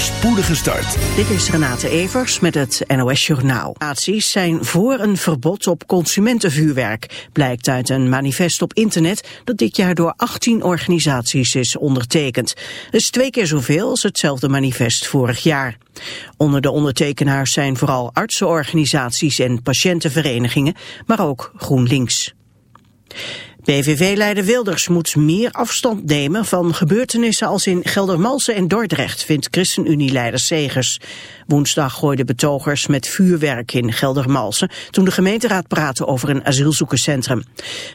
voorspoedige start. Dit is Renate Evers met het NOS Journaal. Naties zijn voor een verbod op consumentenvuurwerk. Blijkt uit een manifest op internet dat dit jaar door 18 organisaties is ondertekend. Dat is twee keer zoveel als hetzelfde manifest vorig jaar. Onder de ondertekenaars zijn vooral artsenorganisaties en patiëntenverenigingen, maar ook GroenLinks. PVV-leider Wilders moet meer afstand nemen van gebeurtenissen als in Geldermalsen en Dordrecht, vindt ChristenUnie-leider Segers. Woensdag gooiden betogers met vuurwerk in Geldermalsen toen de gemeenteraad praatte over een asielzoekerscentrum.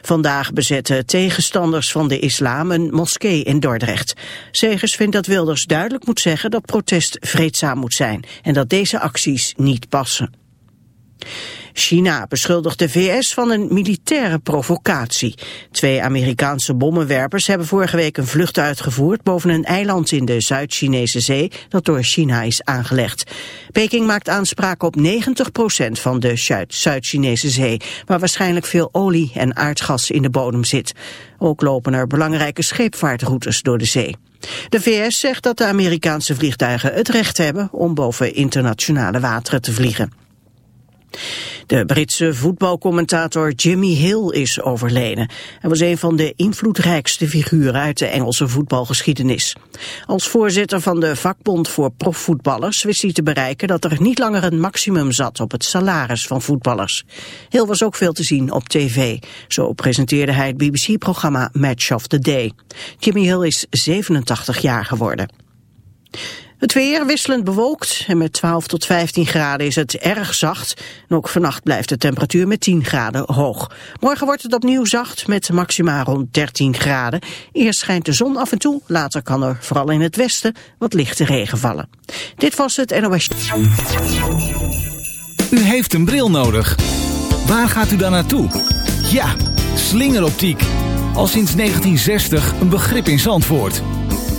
Vandaag bezetten tegenstanders van de islam een moskee in Dordrecht. Segers vindt dat Wilders duidelijk moet zeggen dat protest vreedzaam moet zijn en dat deze acties niet passen. China beschuldigt de VS van een militaire provocatie. Twee Amerikaanse bommenwerpers hebben vorige week een vlucht uitgevoerd boven een eiland in de Zuid-Chinese zee dat door China is aangelegd. Peking maakt aanspraak op 90% van de Zuid-Chinese zee, waar waarschijnlijk veel olie en aardgas in de bodem zit. Ook lopen er belangrijke scheepvaartroutes door de zee. De VS zegt dat de Amerikaanse vliegtuigen het recht hebben om boven internationale wateren te vliegen. De Britse voetbalcommentator Jimmy Hill is overleden. Hij was een van de invloedrijkste figuren uit de Engelse voetbalgeschiedenis. Als voorzitter van de vakbond voor profvoetballers wist hij te bereiken dat er niet langer een maximum zat op het salaris van voetballers. Hill was ook veel te zien op tv. Zo presenteerde hij het BBC-programma Match of the Day. Jimmy Hill is 87 jaar geworden. Het weer wisselend bewolkt en met 12 tot 15 graden is het erg zacht. Ook vannacht blijft de temperatuur met 10 graden hoog. Morgen wordt het opnieuw zacht met maximaal rond 13 graden. Eerst schijnt de zon af en toe, later kan er vooral in het westen wat lichte regen vallen. Dit was het NOS. U heeft een bril nodig. Waar gaat u dan naartoe? Ja, slingeroptiek. Al sinds 1960 een begrip in Zandvoort.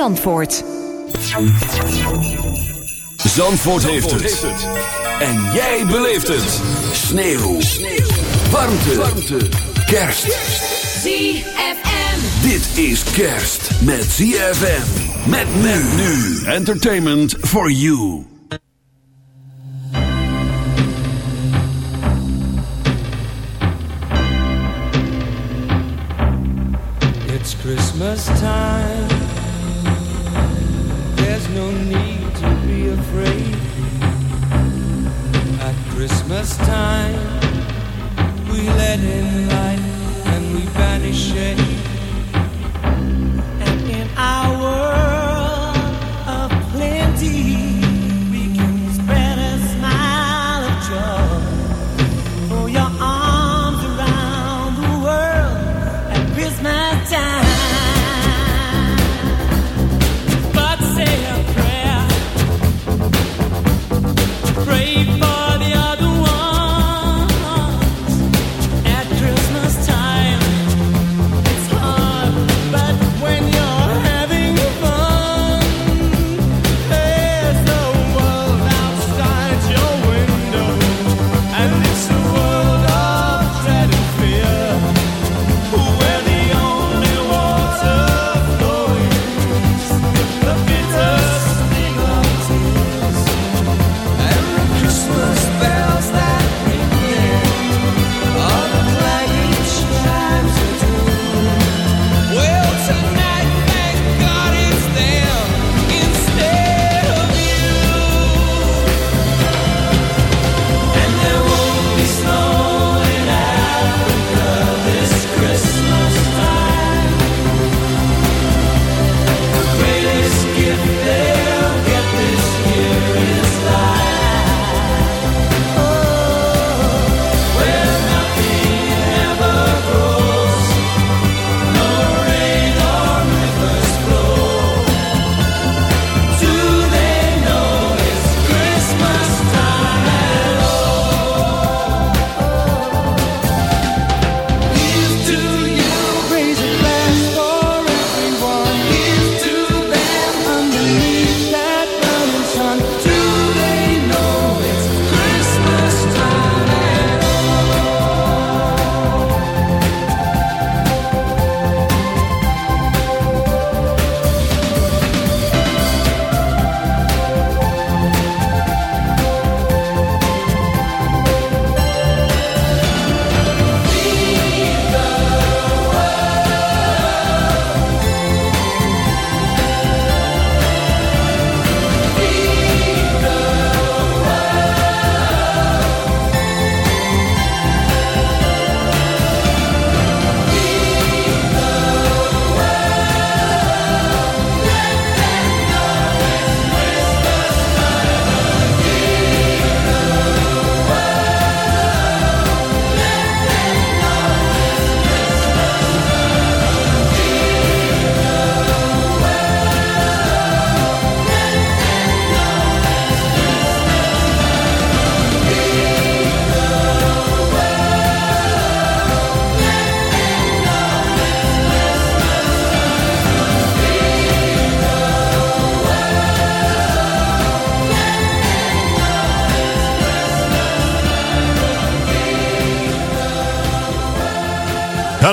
Zandvoort. Zandvoort, heeft, het. En jij beleeft het. Sneeuw. Sneeuw. Warmte. Warmte. Kerst. ZFM. Dit is kerst met ZFM. Met men nu. Entertainment for you. It's Christmas time. No need to be afraid. At Christmas time, we let in light and we banish shade.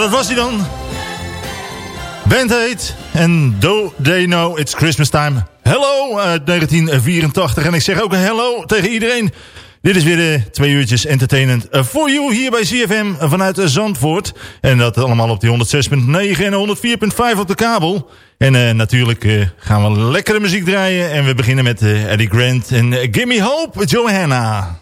Dat was hij dan. Band heet en Do They Know It's Christmas Time. Hello uit 1984. En ik zeg ook hello tegen iedereen. Dit is weer de twee uurtjes entertainment for you hier bij CFM vanuit Zandvoort. En dat allemaal op die 106.9 en 104.5 op de kabel. En uh, natuurlijk gaan we lekkere muziek draaien. En we beginnen met uh, Eddie Grant en Gimme Hope, Johanna.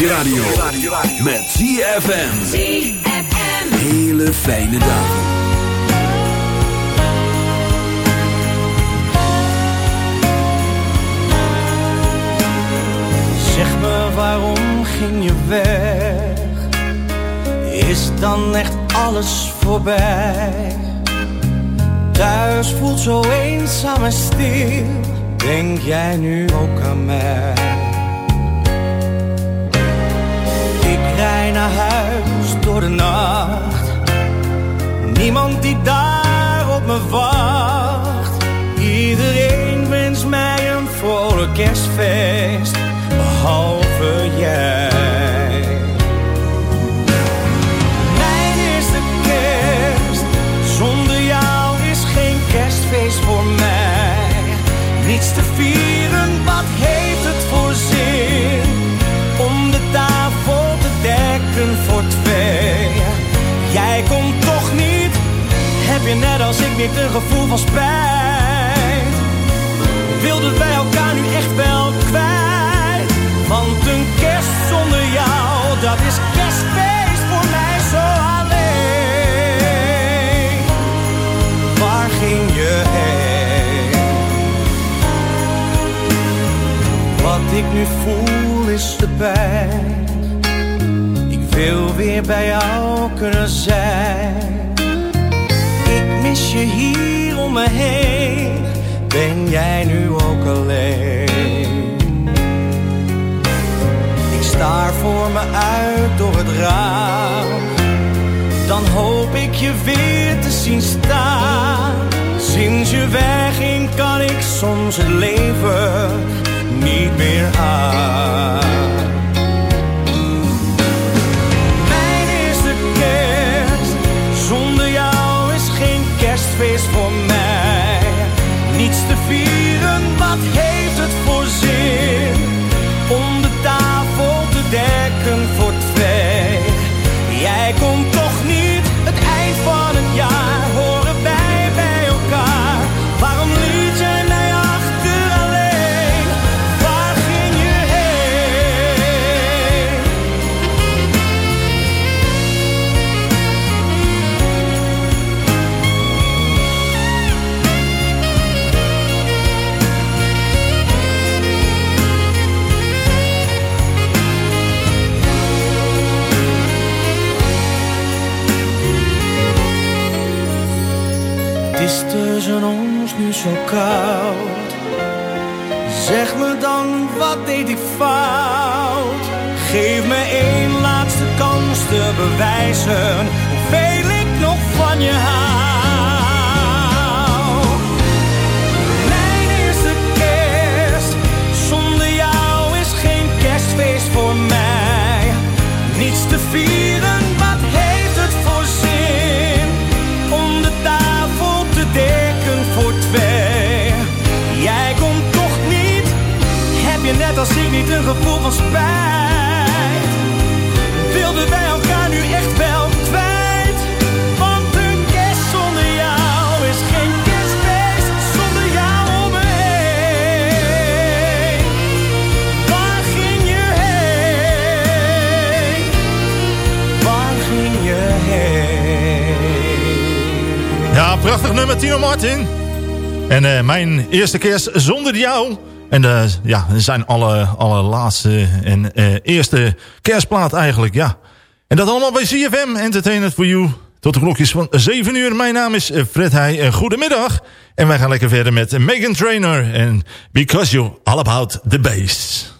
Je radio. Met ZFM. Hele fijne dagen. Zeg me waarom ging je weg? Is dan echt alles voorbij? Thuis voelt zo eenzaam en stil. Denk jij nu ook aan mij? Nacht. Niemand die daar op me wacht. Iedereen wens mij een voor kerstfeest, je net als ik niet een gevoel van spijt? Wilden wij elkaar nu echt wel kwijt? Want een kerst zonder jou, dat is kerstfeest voor mij zo alleen. Waar ging je heen? Wat ik nu voel is de pijn. Ik wil weer bij jou kunnen zijn. Mis je hier om me heen. Ben jij nu ook alleen? Ik staar voor me uit door het raam. Dan hoop ik je weer te zien staan. Sinds je wegging kan ik soms het leven niet meer aan. Kerstfeest voor mij. Niets te vieren, wat heeft het voor zin? Om de tafel te dekken voor twee. Jij komt zo koud. Zeg me dan, wat deed ik fout? Geef me één laatste kans te bewijzen hoeveel ik nog van je hou. Gevoel van spijt? Wilden wij elkaar nu echt wel kwijt? Want een kerst zonder jou is geen kerstfeest zonder jou om me. Waar ging je heen? Waar ging je heen? Ja, prachtig nummer, Tino Martin. En eh, mijn eerste kerst zonder jou. En eh, ja, zijn alle, alle laatste en eh, eerste kerstplaat eigenlijk, ja. En dat allemaal bij CFM, Entertainment for You. Tot de klokjes van 7 uur. Mijn naam is eh, Fred Heij. Goedemiddag. En wij gaan lekker verder met Megan Trainer. En Because You're All About The Bass.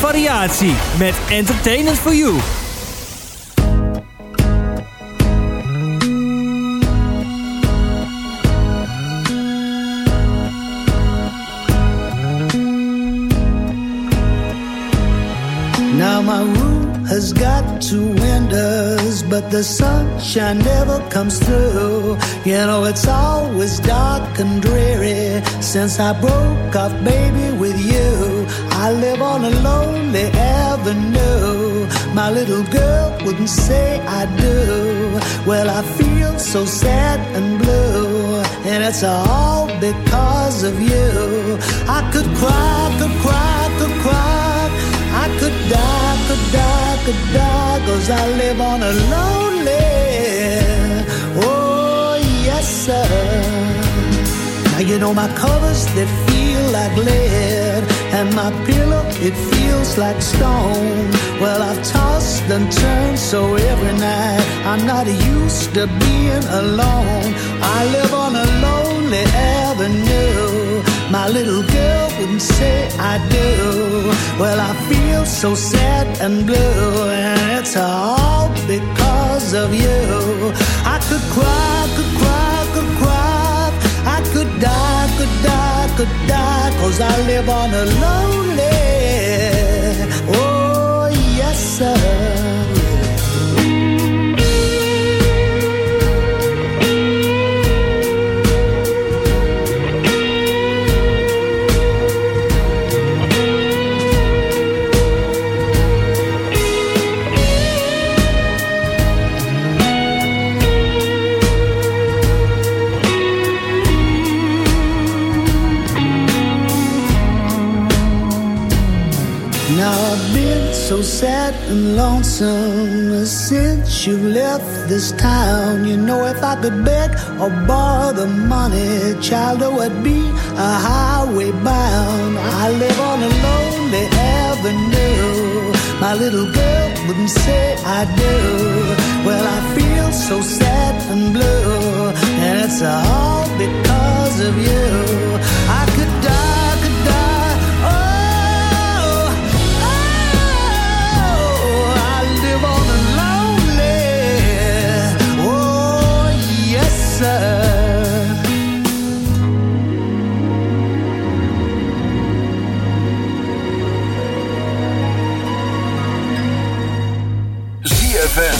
variatie. Met Entertainment for You. Now my room has got two windows, but the sunshine never comes through. You know it's always dark and dreary since I broke off, baby, with you. I live on a lonely avenue. My little girl wouldn't say I do. Well, I feel so sad and blue, and it's all because of you. I could cry, could cry, could cry. I could die, could die, could die, cause I live on a lonely, oh yes sir. Now you know my covers, they feel like lead, and my pillow, it feels like stone. Well, I've tossed and turned so every night, I'm not used to being alone. I live on a lonely avenue. My little girl wouldn't say I do. Well, I feel so sad and blue, and it's all because of you. I could cry, could cry, could cry. I could die, could die, cause I live on a lonely, oh yes sir. This town. You know, if I could beg or borrow the money, child, I would be a highway bound. I live on a lonely avenue. My little girl wouldn't say I do. Well, I feel so sad and blue, and it's all because of you.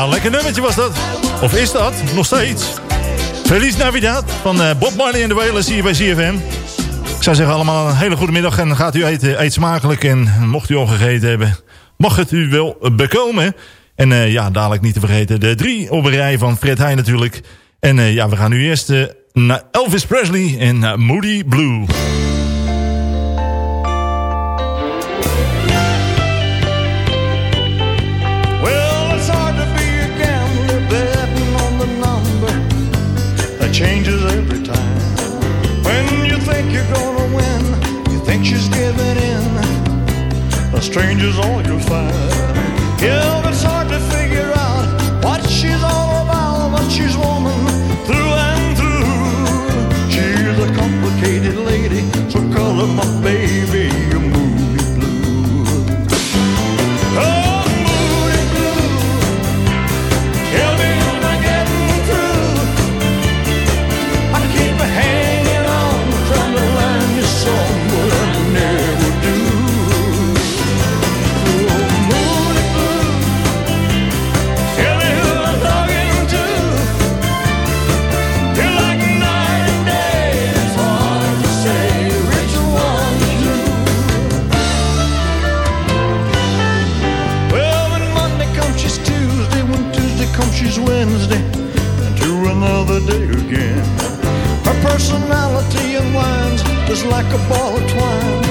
Ja, lekker nummertje was dat. Of is dat? Nog steeds. Feliz Navidad van eh, Bob Marley en de Wailers hier bij CFM. Ik zou zeggen allemaal een hele goede middag en gaat u eten. Eet smakelijk en mocht u al gegeten hebben, mag het u wel bekomen. En uh, ja, dadelijk niet te vergeten de drie op een rij van Fred Heijn natuurlijk. En uh, ja, we gaan nu eerst naar Elvis Presley en Moody Blue. Stranger's all you'll find. Yeah, it's hard to figure out what she's all about, but she's woman through and through. She's a complicated lady, so her my personality unwinds just like a ball of twine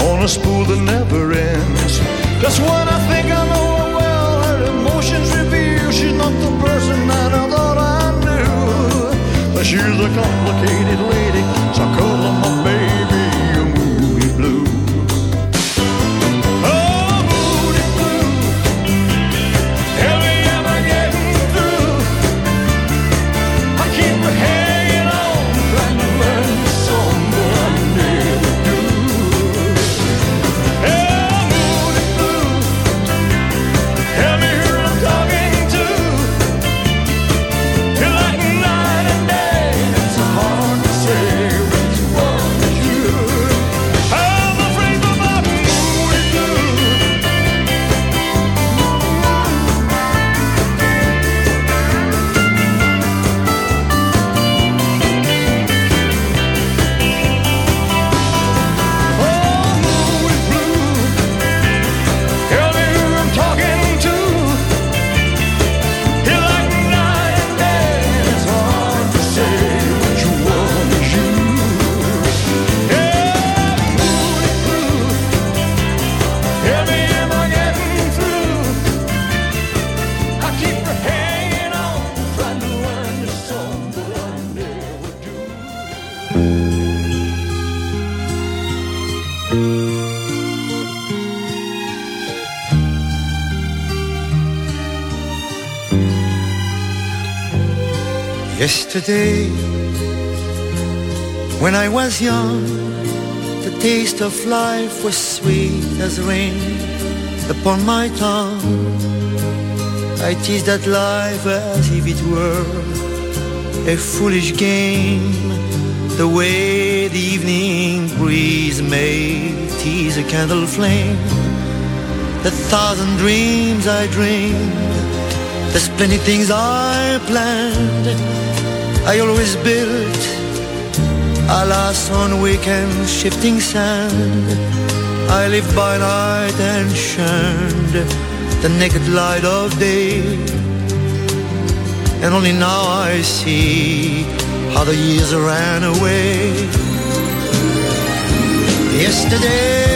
on a spool that never ends. Just when I think I know her well, her emotions reveal she's not the person that I thought I knew. But she's a complicated lady, Yesterday, when I was young, the taste of life was sweet as rain upon my tongue. I teased at life as if it were a foolish game, the way the evening breeze may tease a candle flame. The thousand dreams I dreamed, the splendid things I planned. I always built, alas, on weekend shifting sand. I lived by night and shunned the naked light of day. And only now I see how the years ran away. Yesterday,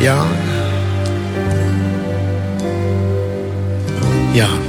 young, young.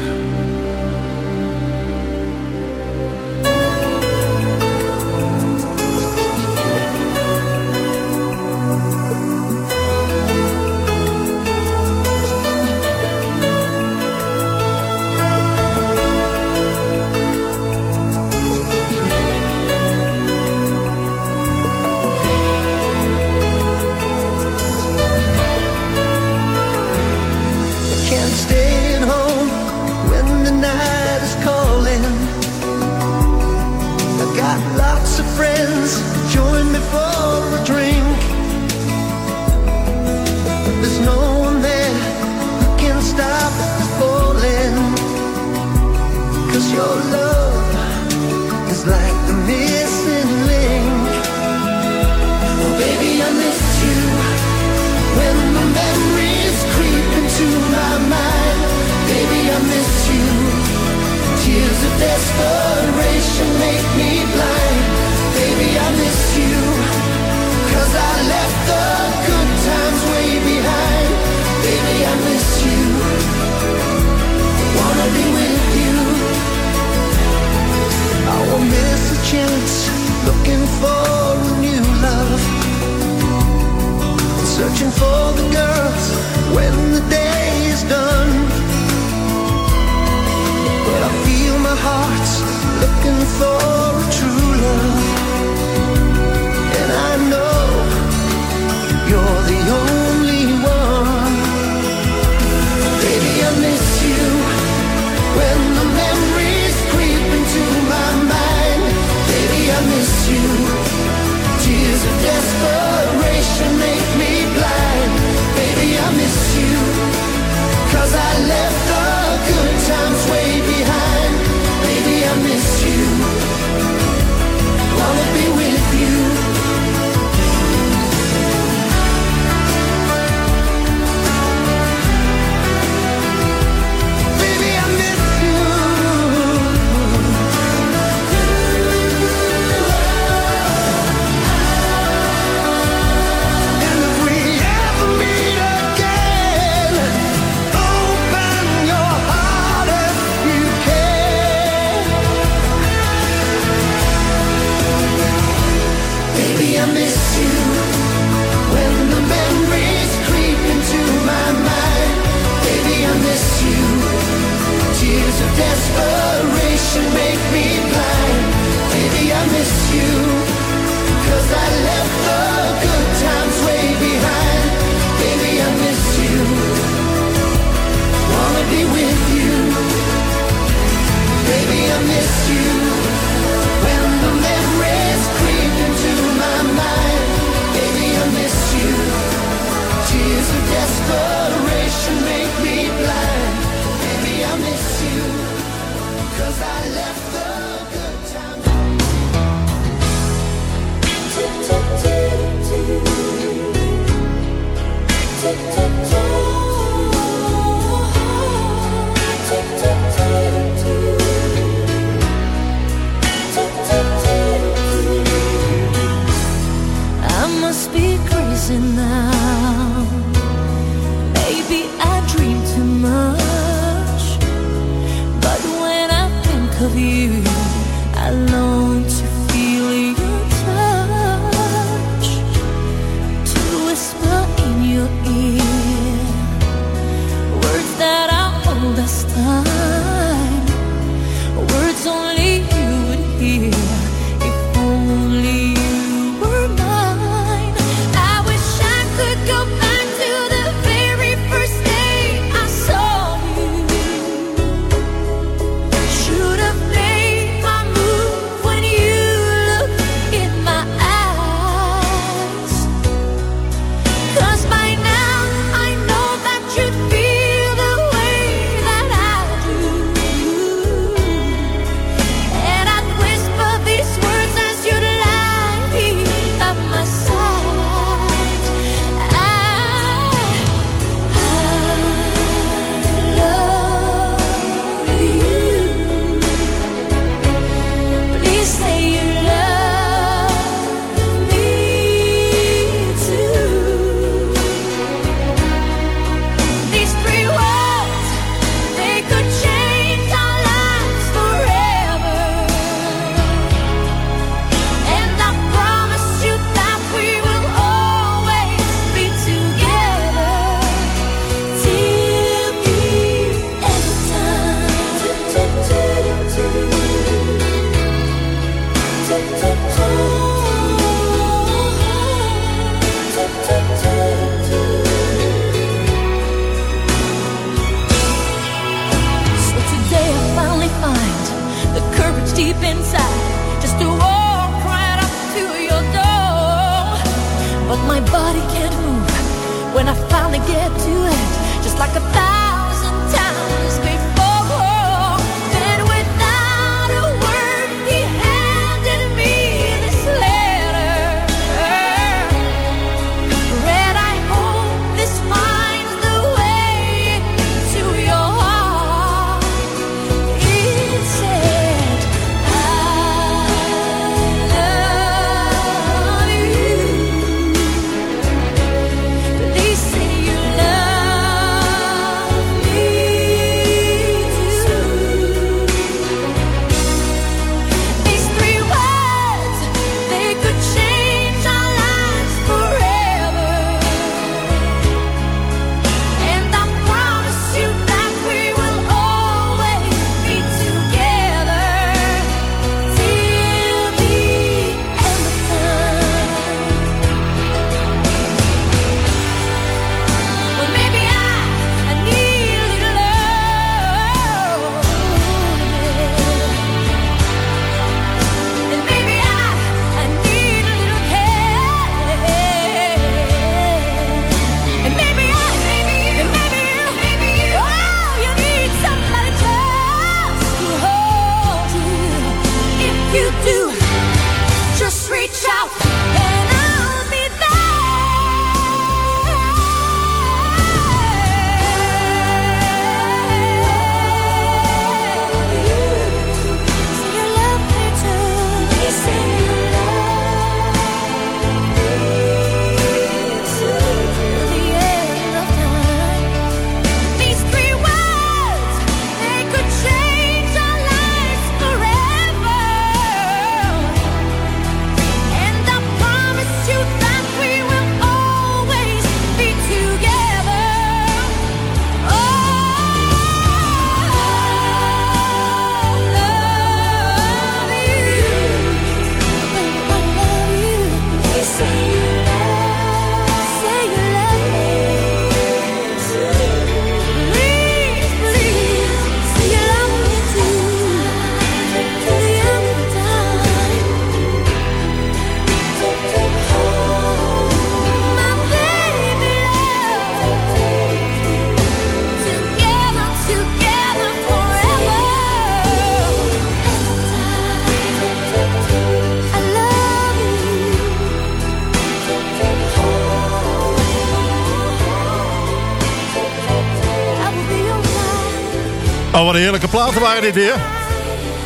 wat een heerlijke platen waren dit weer.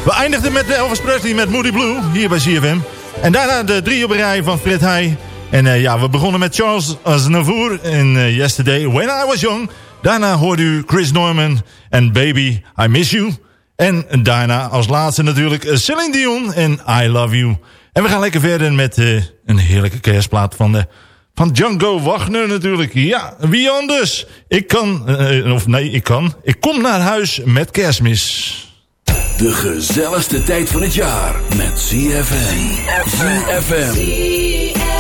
We eindigden met Elvis Presley met Moody Blue, hier bij CFM. En daarna de drie op rij van Fred Heij. En eh, ja, we begonnen met Charles Aznavour in eh, Yesterday, When I Was Young. Daarna hoorde u Chris Norman en Baby, I Miss You. En daarna als laatste natuurlijk eh, Celine Dion en I Love You. En we gaan lekker verder met een heerlijke kerstplaat van de... Van Django Wagner natuurlijk. Ja, wie anders? Ik kan, eh, of nee, ik kan. Ik kom naar huis met kerstmis. De gezelligste tijd van het jaar met CFM. CFM.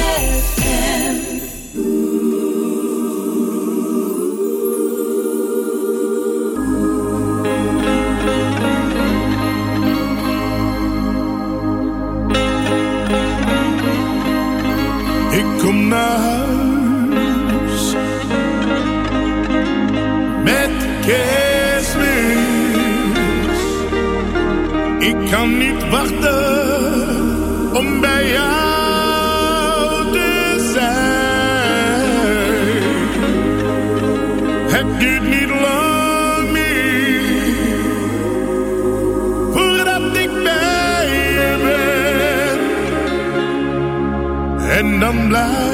Kom naar huis met kerstmis. Ik kan niet wachten. random love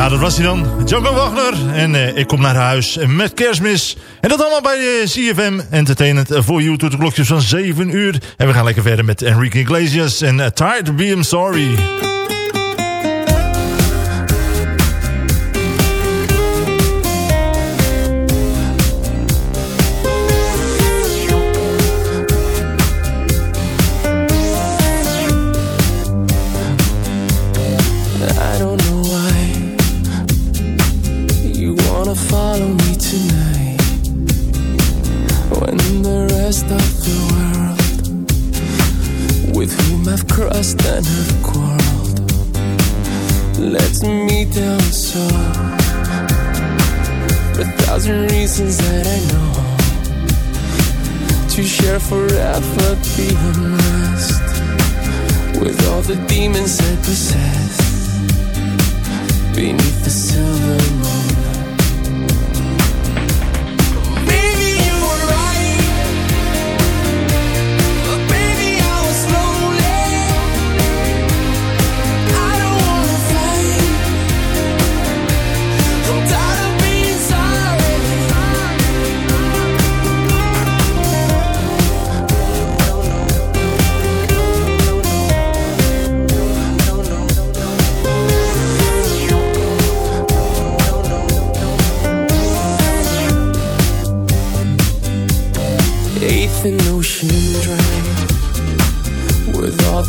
Ja, dat was hij dan. Joker Wagner. En eh, ik kom naar huis met kerstmis. En dat allemaal bij eh, CFM Entertainment voor you tot de klokjes van 7 uur. En we gaan lekker verder met Enrique Iglesias en uh, Tired to Be I'm Sorry.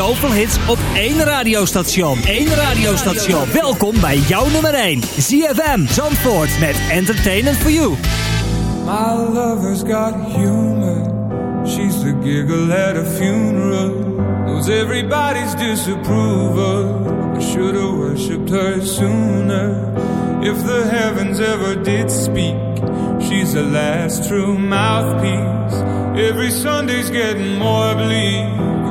Zoveel hits op één radiostation. Eén radiostation. Welkom bij jouw nummer 1. ZFM Zandvoort met Entertainment for You. My lover's got humor. She's the giggle at a funeral. Knows everybody's disapproval. I should have worshipped her sooner. If the heavens ever did speak, she's the last true mouthpiece. Every Sunday's getting more bleak.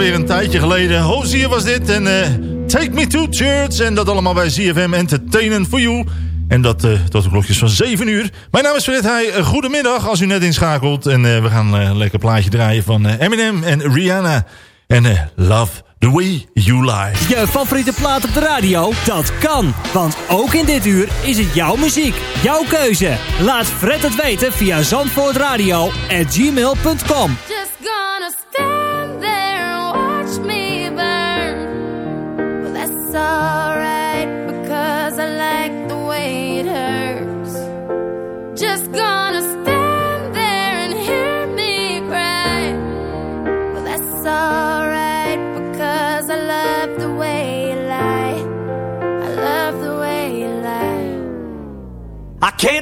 alweer een tijdje geleden. Hozier was dit en eh, Take Me To Church. En dat allemaal bij ZFM Entertainment For You. En dat eh, uh, tot de klokjes van 7 uur. Mijn naam is Fred Heij. Eh, goedemiddag als u net inschakelt. En we gaan een lekker plaatje draaien van Eminem en Rihanna. En Love The Way You Lie. Je favoriete plaat op de radio? Dat kan. Want ook in dit uur is het jouw muziek. Jouw keuze. Laat Fred het weten via zandvoortradio.gmail.com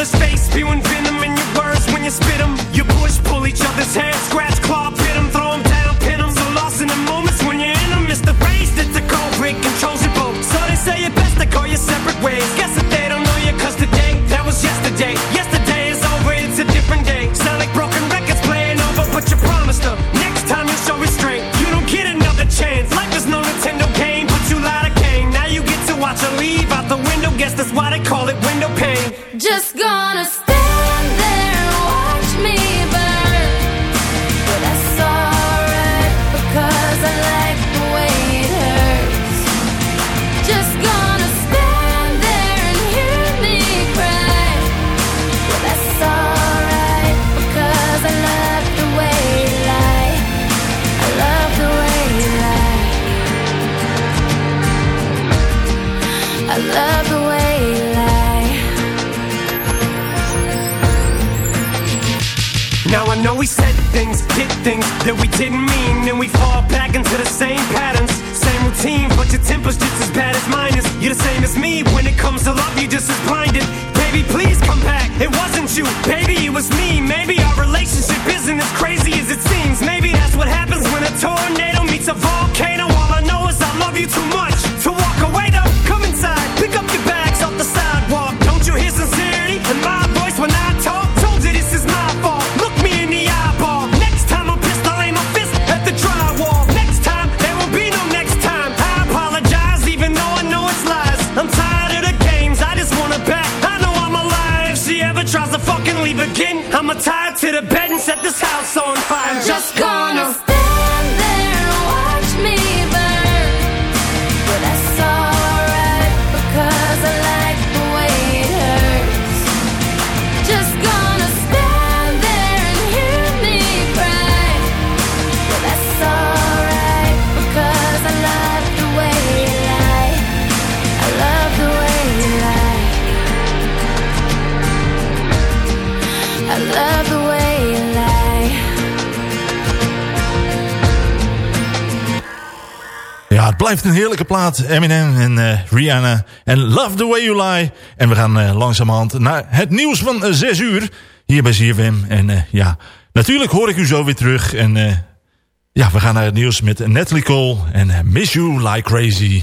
other's face, spewing venom in your words when you spit them. You push, pull each other's hair, scratch you. Maybe it was me, maybe I heeft een heerlijke plaat. Eminem en eh, Rihanna. En Love the Way You Lie. En we gaan uh, langzamerhand naar het nieuws van eh, 6 uur. Hier bij ZFM. En ja, natuurlijk hoor ik u zo weer terug. En ja, we gaan naar het nieuws met Natalie Cole. En Miss You Like Crazy.